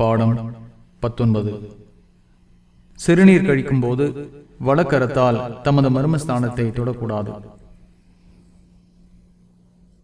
பாடம் பத்தொன்பது. சிறுநீர் கழிக்கும் போது வலக்கரத்தால் தமது மர்மஸ்தானத்தை தொடக்கூடாது.